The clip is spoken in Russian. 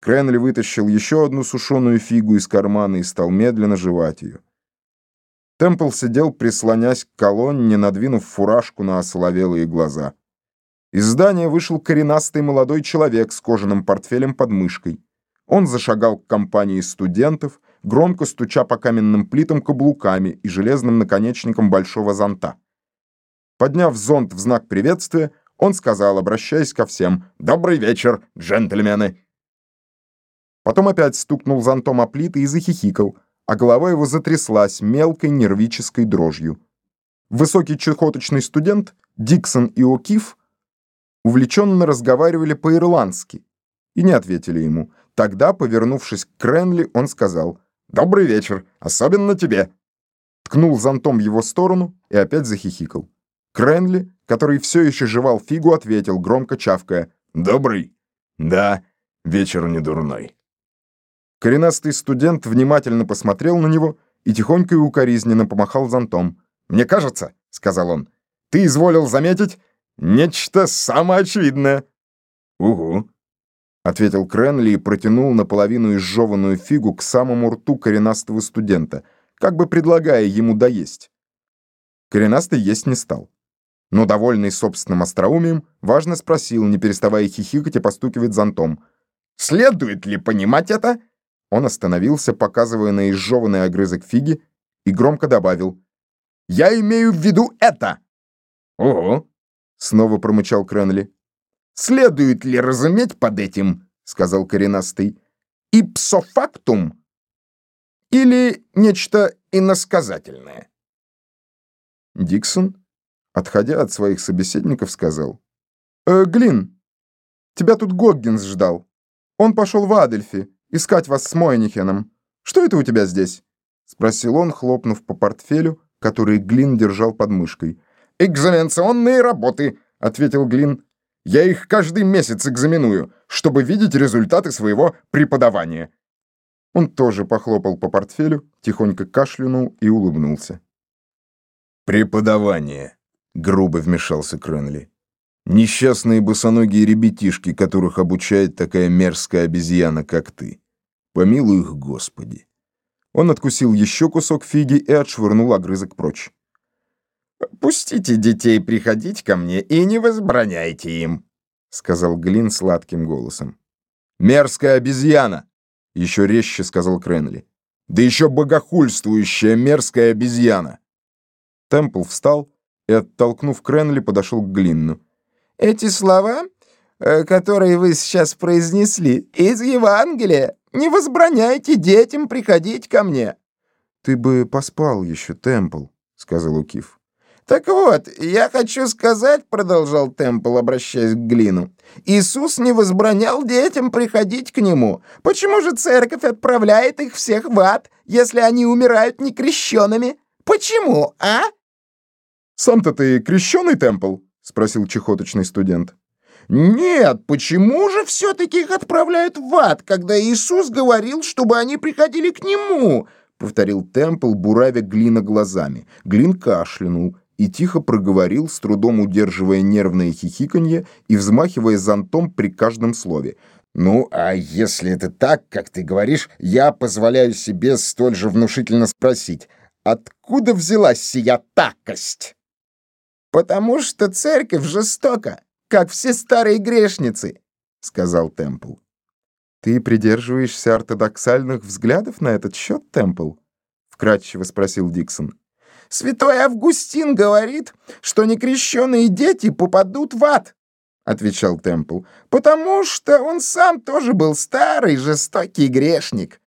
Кренли вытащил еще одну сушеную фигу из кармана и стал медленно жевать ее. Темпл сидел, прислонясь к колонне, надвинув фуражку на осоловелые глаза. Из здания вышел коренастый молодой человек с кожаным портфелем под мышкой. Он зашагал к компании студентов, громко стуча по каменным плитам каблуками и железным наконечником большого зонта. Подняв зонт в знак приветствия, он сказал, обращаясь ко всем, «Добрый вечер, джентльмены!» Потом опять стукнул зонтом о плиты и захихикал, а голова его затряслась мелкой нервической дрожью. Высокий чехоточный студент, Диксон и О'Кив увлеченно разговаривали по-ирландски и не ответили ему. Тогда, повернувшись к Кренли, он сказал «Добрый вечер, особенно тебе!» Ткнул зонтом в его сторону и опять захихикал. Кренли, который все еще жевал фигу, ответил, громко чавкая «Добрый?» «Да, вечер не дурной». Коренастый студент внимательно посмотрел на него и тихонько и укоризненно помахал зонтом. «Мне кажется, — сказал он, — ты изволил заметить нечто самоочевидное». «Угу», — ответил Кренли и протянул наполовину изжеванную фигу к самому рту коренастого студента, как бы предлагая ему доесть. Коренастый есть не стал. Но, довольный собственным остроумием, важно спросил, не переставая хихикать и постукивать зонтом. «Следует ли понимать это?» Он остановился, показывая на изжеванный огрызок фиги, и громко добавил. «Я имею в виду это!» «Ого!» — снова промычал Кренли. «Следует ли разуметь под этим, — сказал коренастый, — ипсофактум или нечто иносказательное?» Диксон, отходя от своих собеседников, сказал. «Э, «Глин, тебя тут Гоггинс ждал. Он пошел в Адельфи искать вас с Мойнихеном. Что это у тебя здесь?» — спросил он, хлопнув по портфелю, который Глин держал под мышкой. «Экзаменационные работы», — ответил Глин. «Я их каждый месяц экзаменую, чтобы видеть результаты своего преподавания». Он тоже похлопал по портфелю, тихонько кашлянул и улыбнулся. «Преподавание», — грубо вмешался Кренли. Несчастные босоногие ребятишки, которых обучает такая мерзкая обезьяна, как ты. Помилуй их, Господи. Он откусил еще кусок фиги и отшвырнул огрызок прочь. «Пустите детей приходить ко мне и не возбраняйте им», — сказал Глин сладким голосом. «Мерзкая обезьяна!» — еще резче сказал Кренли. «Да еще богохульствующая мерзкая обезьяна!» Темпл встал и, оттолкнув Кренли, подошел к Глинну. Эти слова, э, которые вы сейчас произнесли, из Евангелия. Не возбраняйте детям приходить ко мне». «Ты бы поспал еще, Темпл», — сказал Укиф. «Так вот, я хочу сказать, — продолжал Темпл, обращаясь к Глину, — Иисус не возбранял детям приходить к Нему. Почему же церковь отправляет их всех в ад, если они умирают некрещенными? Почему, а?» «Сам-то ты крещеный, Темпл?» — спросил чехоточный студент. «Нет, почему же все-таки их отправляют в ад, когда Иисус говорил, чтобы они приходили к Нему?» — повторил Темпл, буравя Глина глазами. Глин кашлянул и тихо проговорил, с трудом удерживая нервное хихиканье и взмахивая зонтом при каждом слове. «Ну, а если это так, как ты говоришь, я позволяю себе столь же внушительно спросить, откуда взялась сия такость?» «Потому что церковь жестока, как все старые грешницы», — сказал Темпл. «Ты придерживаешься ортодоксальных взглядов на этот счет, Темпл?» — вкратчиво спросил Диксон. «Святой Августин говорит, что некрещенные дети попадут в ад», — отвечал Темпл, «потому что он сам тоже был старый жестокий грешник».